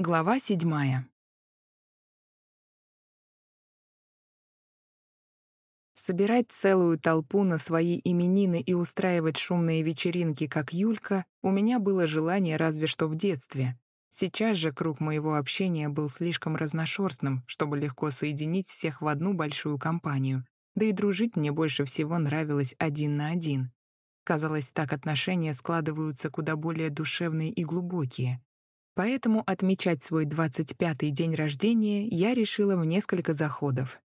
Глава седьмая. Собирать целую толпу на свои именины и устраивать шумные вечеринки, как Юлька, у меня было желание разве что в детстве. Сейчас же круг моего общения был слишком разношерстным, чтобы легко соединить всех в одну большую компанию. Да и дружить мне больше всего нравилось один на один. Казалось, так отношения складываются куда более душевные и глубокие. Поэтому отмечать свой 25-й день рождения я решила в несколько заходов.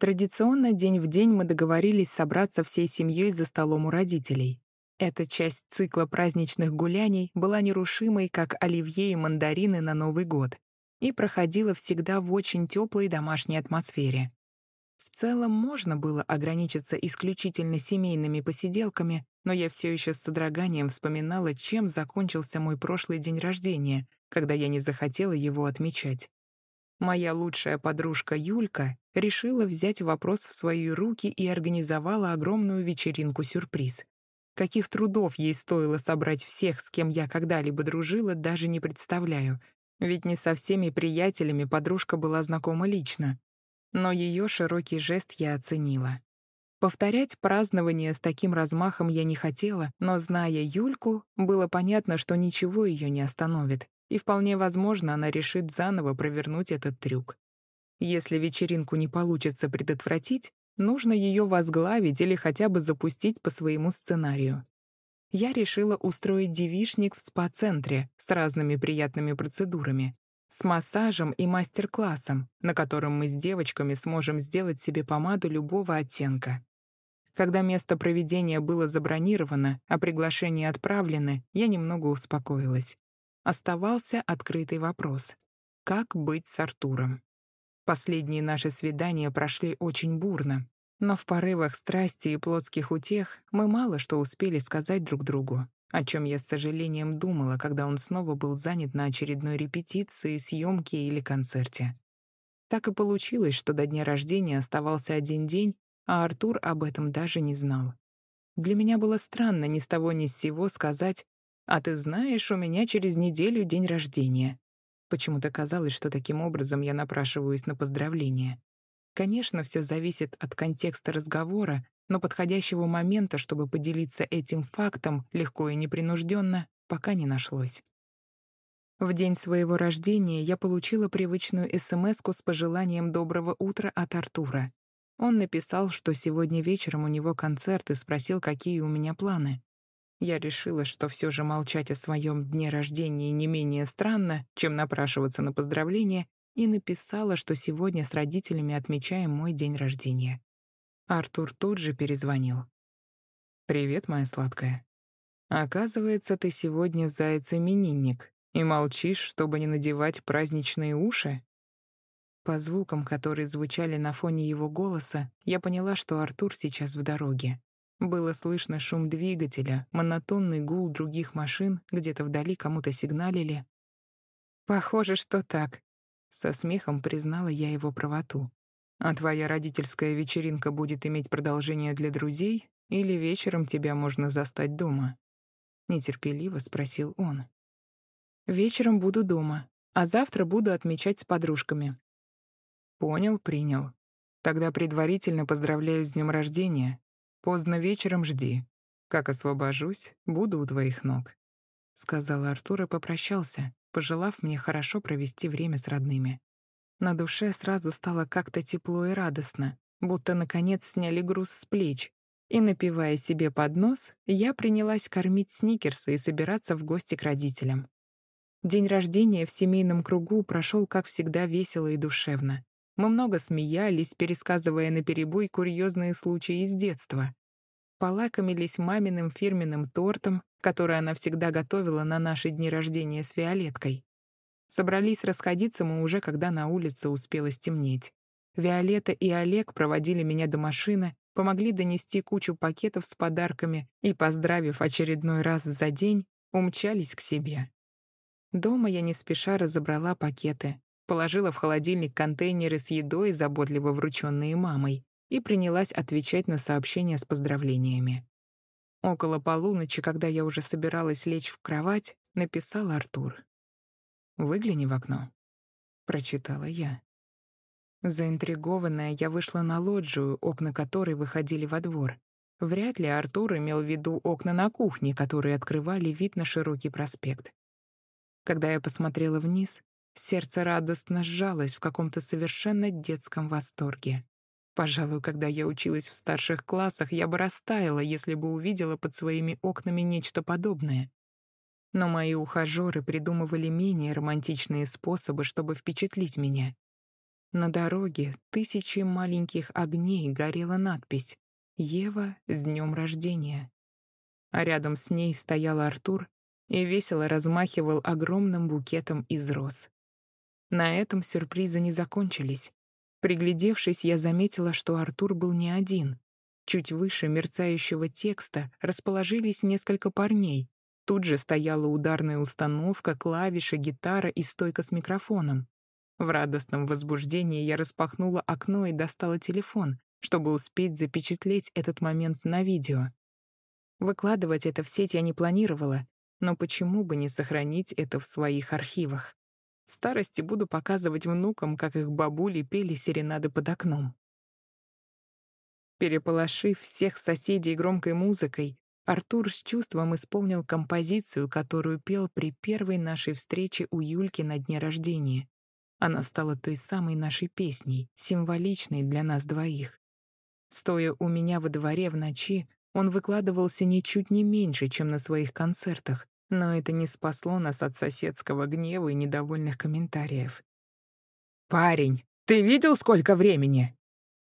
Традиционно день в день мы договорились собраться всей семьей за столом у родителей. Эта часть цикла праздничных гуляний была нерушимой, как оливье и мандарины на Новый год, и проходила всегда в очень теплой домашней атмосфере. В целом можно было ограничиться исключительно семейными посиделками, но я все еще с содроганием вспоминала, чем закончился мой прошлый день рождения, когда я не захотела его отмечать. Моя лучшая подружка Юлька решила взять вопрос в свои руки и организовала огромную вечеринку-сюрприз. Каких трудов ей стоило собрать всех, с кем я когда-либо дружила, даже не представляю. Ведь не со всеми приятелями подружка была знакома лично. Но ее широкий жест я оценила. Повторять празднование с таким размахом я не хотела, но, зная Юльку, было понятно, что ничего ее не остановит, и вполне возможно, она решит заново провернуть этот трюк. Если вечеринку не получится предотвратить, нужно ее возглавить или хотя бы запустить по своему сценарию. Я решила устроить девишник в спа-центре с разными приятными процедурами, с массажем и мастер-классом, на котором мы с девочками сможем сделать себе помаду любого оттенка. Когда место проведения было забронировано, а приглашения отправлены, я немного успокоилась. Оставался открытый вопрос. Как быть с Артуром? Последние наши свидания прошли очень бурно, но в порывах страсти и плотских утех мы мало что успели сказать друг другу, о чем я с сожалением думала, когда он снова был занят на очередной репетиции, съемке или концерте. Так и получилось, что до дня рождения оставался один день, а Артур об этом даже не знал. Для меня было странно ни с того ни с сего сказать «А ты знаешь, у меня через неделю день рождения». Почему-то казалось, что таким образом я напрашиваюсь на поздравление. Конечно, все зависит от контекста разговора, но подходящего момента, чтобы поделиться этим фактом легко и непринужденно, пока не нашлось. В день своего рождения я получила привычную смс с пожеланием доброго утра от Артура. Он написал, что сегодня вечером у него концерт и спросил, какие у меня планы. Я решила, что все же молчать о своем дне рождения не менее странно, чем напрашиваться на поздравление, и написала, что сегодня с родителями отмечаем мой день рождения. Артур тут же перезвонил. «Привет, моя сладкая. Оказывается, ты сегодня заяц-именинник и молчишь, чтобы не надевать праздничные уши?» По звукам, которые звучали на фоне его голоса, я поняла, что Артур сейчас в дороге. Было слышно шум двигателя, монотонный гул других машин, где-то вдали кому-то сигналили. «Похоже, что так», — со смехом признала я его правоту. «А твоя родительская вечеринка будет иметь продолжение для друзей, или вечером тебя можно застать дома?» Нетерпеливо спросил он. «Вечером буду дома, а завтра буду отмечать с подружками. Понял, принял. Тогда предварительно поздравляю с днем рождения. Поздно вечером жди. Как освобожусь, буду у твоих ног. Сказал Артур и попрощался, пожелав мне хорошо провести время с родными. На душе сразу стало как-то тепло и радостно, будто наконец сняли груз с плеч. И, напивая себе под нос, я принялась кормить сникерсы и собираться в гости к родителям. День рождения в семейном кругу прошел, как всегда, весело и душевно. Мы много смеялись, пересказывая наперебой курьезные случаи из детства. Полакомились маминым фирменным тортом, который она всегда готовила на наши дни рождения с Виолеткой. Собрались расходиться мы уже, когда на улице успело стемнеть. Виолетта и Олег проводили меня до машины, помогли донести кучу пакетов с подарками и, поздравив очередной раз за день, умчались к себе. Дома я не спеша разобрала пакеты, положила в холодильник контейнеры с едой, заботливо врученные мамой, и принялась отвечать на сообщения с поздравлениями. Около полуночи, когда я уже собиралась лечь в кровать, написал Артур. Выгляни в окно», — прочитала я. Заинтригованная, я вышла на лоджию, окна которой выходили во двор. Вряд ли Артур имел в виду окна на кухне, которые открывали вид на широкий проспект. Когда я посмотрела вниз, сердце радостно сжалось в каком-то совершенно детском восторге. Пожалуй, когда я училась в старших классах, я бы растаяла, если бы увидела под своими окнами нечто подобное. Но мои ухажёры придумывали менее романтичные способы, чтобы впечатлить меня. На дороге тысячи маленьких огней горела надпись «Ева, с днем рождения». А рядом с ней стоял Артур и весело размахивал огромным букетом из роз. На этом сюрпризы не закончились. Приглядевшись, я заметила, что Артур был не один. Чуть выше мерцающего текста расположились несколько парней. Тут же стояла ударная установка, клавиши, гитара и стойка с микрофоном. В радостном возбуждении я распахнула окно и достала телефон, чтобы успеть запечатлеть этот момент на видео. Выкладывать это в сеть я не планировала, но почему бы не сохранить это в своих архивах? В старости буду показывать внукам, как их бабули пели серенады под окном. Переполошив всех соседей громкой музыкой, Артур с чувством исполнил композицию, которую пел при первой нашей встрече у Юльки на дне рождения. Она стала той самой нашей песней, символичной для нас двоих. Стоя у меня во дворе в ночи, он выкладывался ничуть не меньше, чем на своих концертах, но это не спасло нас от соседского гнева и недовольных комментариев. «Парень, ты видел, сколько времени?»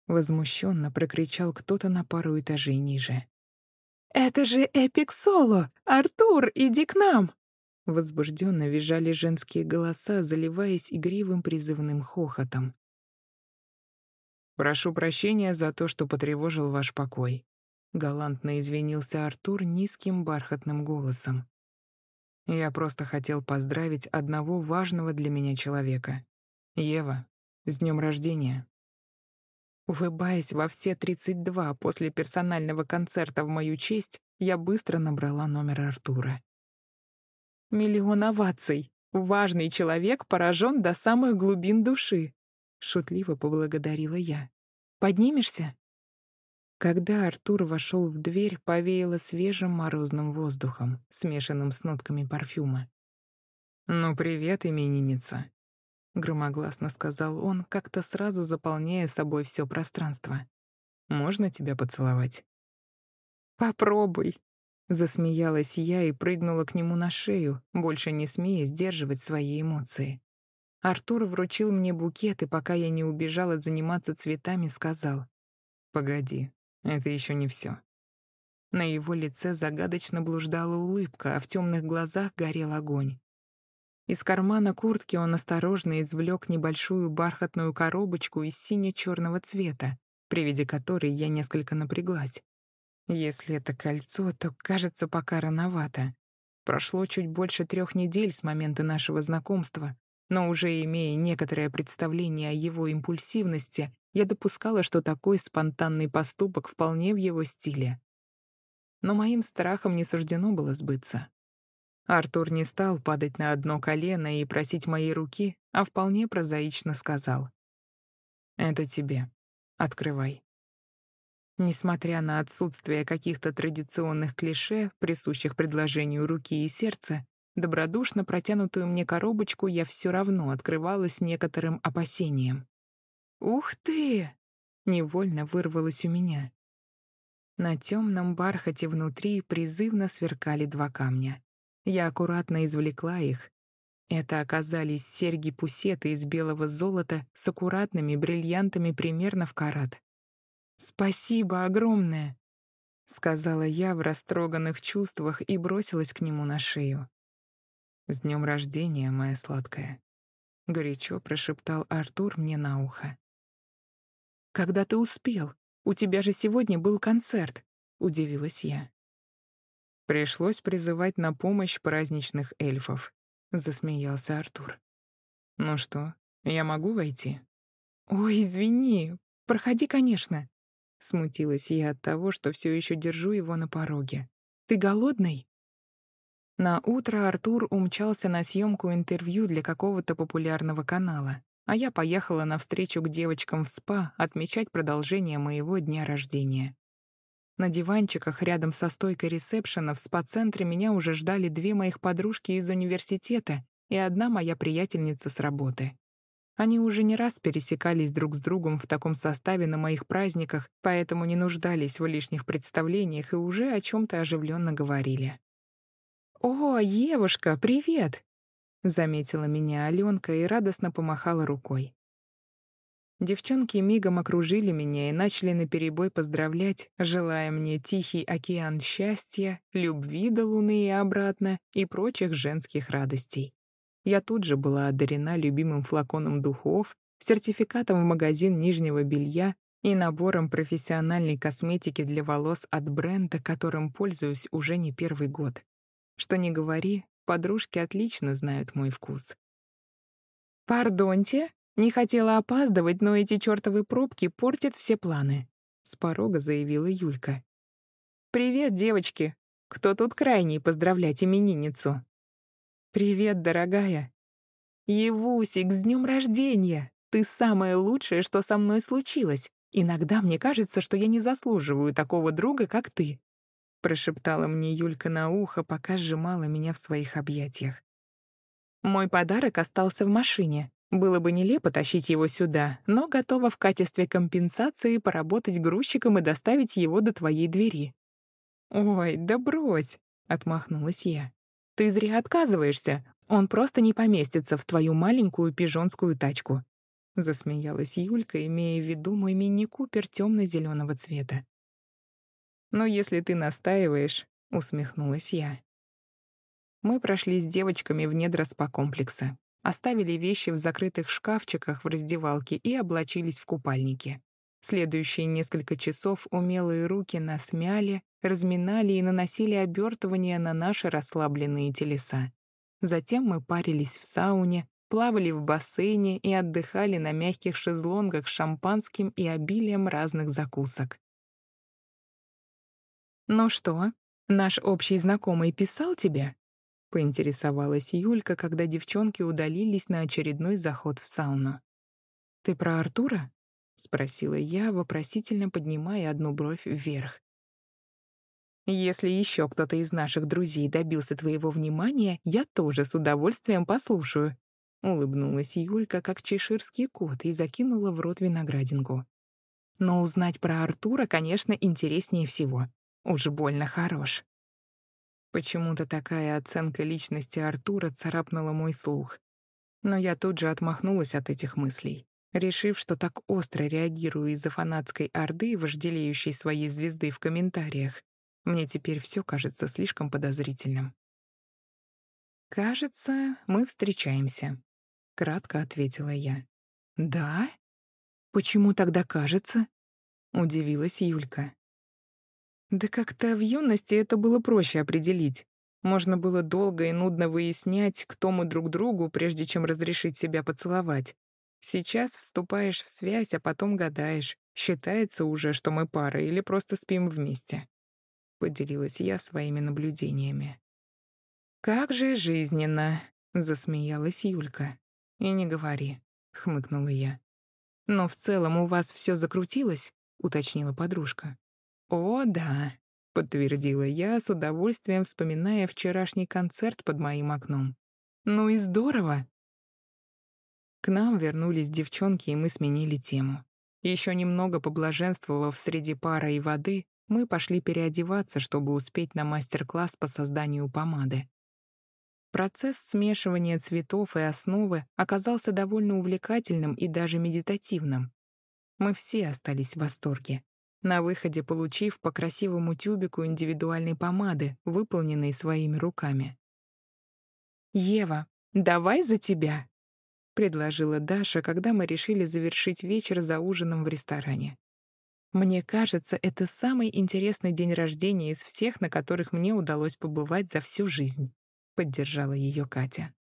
Возмущенно прокричал кто-то на пару этажей ниже. «Это же эпик соло! Артур, иди к нам!» Возбужденно визжали женские голоса, заливаясь игривым призывным хохотом. «Прошу прощения за то, что потревожил ваш покой», — галантно извинился Артур низким бархатным голосом. Я просто хотел поздравить одного важного для меня человека. Ева, с днем рождения. Улыбаясь во все 32 после персонального концерта в мою честь, я быстро набрала номер Артура. «Миллион оваций. Важный человек поражен до самых глубин души», — шутливо поблагодарила я. «Поднимешься?» Когда Артур вошел в дверь, повеяло свежим морозным воздухом, смешанным с нотками парфюма. «Ну, привет, именинница», — громогласно сказал он, как-то сразу заполняя собой все пространство. «Можно тебя поцеловать?» «Попробуй», — засмеялась я и прыгнула к нему на шею, больше не смея сдерживать свои эмоции. Артур вручил мне букет, и пока я не убежала заниматься цветами, сказал, «Погоди, это еще не все. На его лице загадочно блуждала улыбка, а в темных глазах горел огонь. Из кармана куртки он осторожно извлек небольшую бархатную коробочку из сине-черного цвета, при виде которой я несколько напряглась. Если это кольцо, то, кажется, пока рановато. Прошло чуть больше трех недель с момента нашего знакомства, но уже имея некоторое представление о его импульсивности, я допускала, что такой спонтанный поступок вполне в его стиле. Но моим страхам не суждено было сбыться. Артур не стал падать на одно колено и просить моей руки, а вполне прозаично сказал. «Это тебе. Открывай». Несмотря на отсутствие каких-то традиционных клише, присущих предложению руки и сердца, добродушно протянутую мне коробочку я все равно открывала с некоторым опасением. «Ух ты!» — невольно вырвалось у меня. На темном бархате внутри призывно сверкали два камня. Я аккуратно извлекла их. Это оказались серьги-пусеты из белого золота с аккуратными бриллиантами примерно в карат. «Спасибо огромное!» — сказала я в растроганных чувствах и бросилась к нему на шею. «С днем рождения, моя сладкая!» — горячо прошептал Артур мне на ухо. Когда ты успел? У тебя же сегодня был концерт», — удивилась я. «Пришлось призывать на помощь праздничных эльфов», — засмеялся Артур. «Ну что, я могу войти?» «Ой, извини. Проходи, конечно». Смутилась я от того, что все еще держу его на пороге. «Ты голодный?» На утро Артур умчался на съемку интервью для какого-то популярного канала, а я поехала на встречу к девочкам в СПА отмечать продолжение моего дня рождения. На диванчиках рядом со стойкой ресепшена в спа-центре меня уже ждали две моих подружки из университета и одна моя приятельница с работы. Они уже не раз пересекались друг с другом в таком составе на моих праздниках, поэтому не нуждались в лишних представлениях и уже о чем то оживленно говорили. «О, Евушка, привет!» — заметила меня Аленка и радостно помахала рукой. Девчонки мигом окружили меня и начали наперебой поздравлять, желая мне тихий океан счастья, любви до луны и обратно и прочих женских радостей. Я тут же была одарена любимым флаконом духов, сертификатом в магазин нижнего белья и набором профессиональной косметики для волос от бренда, которым пользуюсь уже не первый год. Что ни говори, подружки отлично знают мой вкус. «Пардоньте, не хотела опаздывать, но эти чёртовы пробки портят все планы», — с порога заявила Юлька. «Привет, девочки! Кто тут крайний поздравлять именинницу?» «Привет, дорогая!» «Евусик, с днем рождения! Ты самое лучшее, что со мной случилось. Иногда мне кажется, что я не заслуживаю такого друга, как ты прошептала мне Юлька на ухо, пока сжимала меня в своих объятиях. Мой подарок остался в машине. Было бы нелепо тащить его сюда, но готова в качестве компенсации поработать грузчиком и доставить его до твоей двери. «Ой, да брось!» — отмахнулась я. «Ты зря отказываешься. Он просто не поместится в твою маленькую пижонскую тачку». Засмеялась Юлька, имея в виду мой мини-купер темно-зеленого цвета. «Но если ты настаиваешь», — усмехнулась я. Мы прошли с девочками в недра спа-комплекса, оставили вещи в закрытых шкафчиках в раздевалке и облачились в купальники. Следующие несколько часов умелые руки нас мяли, разминали и наносили обертывания на наши расслабленные телеса. Затем мы парились в сауне, плавали в бассейне и отдыхали на мягких шезлонгах с шампанским и обилием разных закусок. «Ну что, наш общий знакомый писал тебе?» — поинтересовалась Юлька, когда девчонки удалились на очередной заход в сауну. «Ты про Артура?» — спросила я, вопросительно поднимая одну бровь вверх. «Если еще кто-то из наших друзей добился твоего внимания, я тоже с удовольствием послушаю», — улыбнулась Юлька, как чеширский кот, и закинула в рот виноградинку. «Но узнать про Артура, конечно, интереснее всего. Уж больно хорош. Почему-то такая оценка личности Артура царапнула мой слух. Но я тут же отмахнулась от этих мыслей, решив, что так остро реагирую из-за фанатской орды, вожделеющей своей звезды в комментариях. Мне теперь все кажется слишком подозрительным. «Кажется, мы встречаемся», — кратко ответила я. «Да? Почему тогда кажется?» — удивилась Юлька. Да как-то в юности это было проще определить. Можно было долго и нудно выяснять, кто мы друг другу, прежде чем разрешить себя поцеловать. Сейчас вступаешь в связь, а потом гадаешь, считается уже, что мы пара или просто спим вместе. Поделилась я своими наблюдениями. «Как же жизненно!» — засмеялась Юлька. «И не говори», — хмыкнула я. «Но в целом у вас все закрутилось?» — уточнила подружка. «О, да», — подтвердила я, с удовольствием вспоминая вчерашний концерт под моим окном. «Ну и здорово!» К нам вернулись девчонки, и мы сменили тему. Еще немного поблаженствовав среди пара и воды, мы пошли переодеваться, чтобы успеть на мастер-класс по созданию помады. Процесс смешивания цветов и основы оказался довольно увлекательным и даже медитативным. Мы все остались в восторге на выходе получив по красивому тюбику индивидуальной помады, выполненной своими руками. «Ева, давай за тебя!» — предложила Даша, когда мы решили завершить вечер за ужином в ресторане. «Мне кажется, это самый интересный день рождения из всех, на которых мне удалось побывать за всю жизнь», — поддержала ее Катя.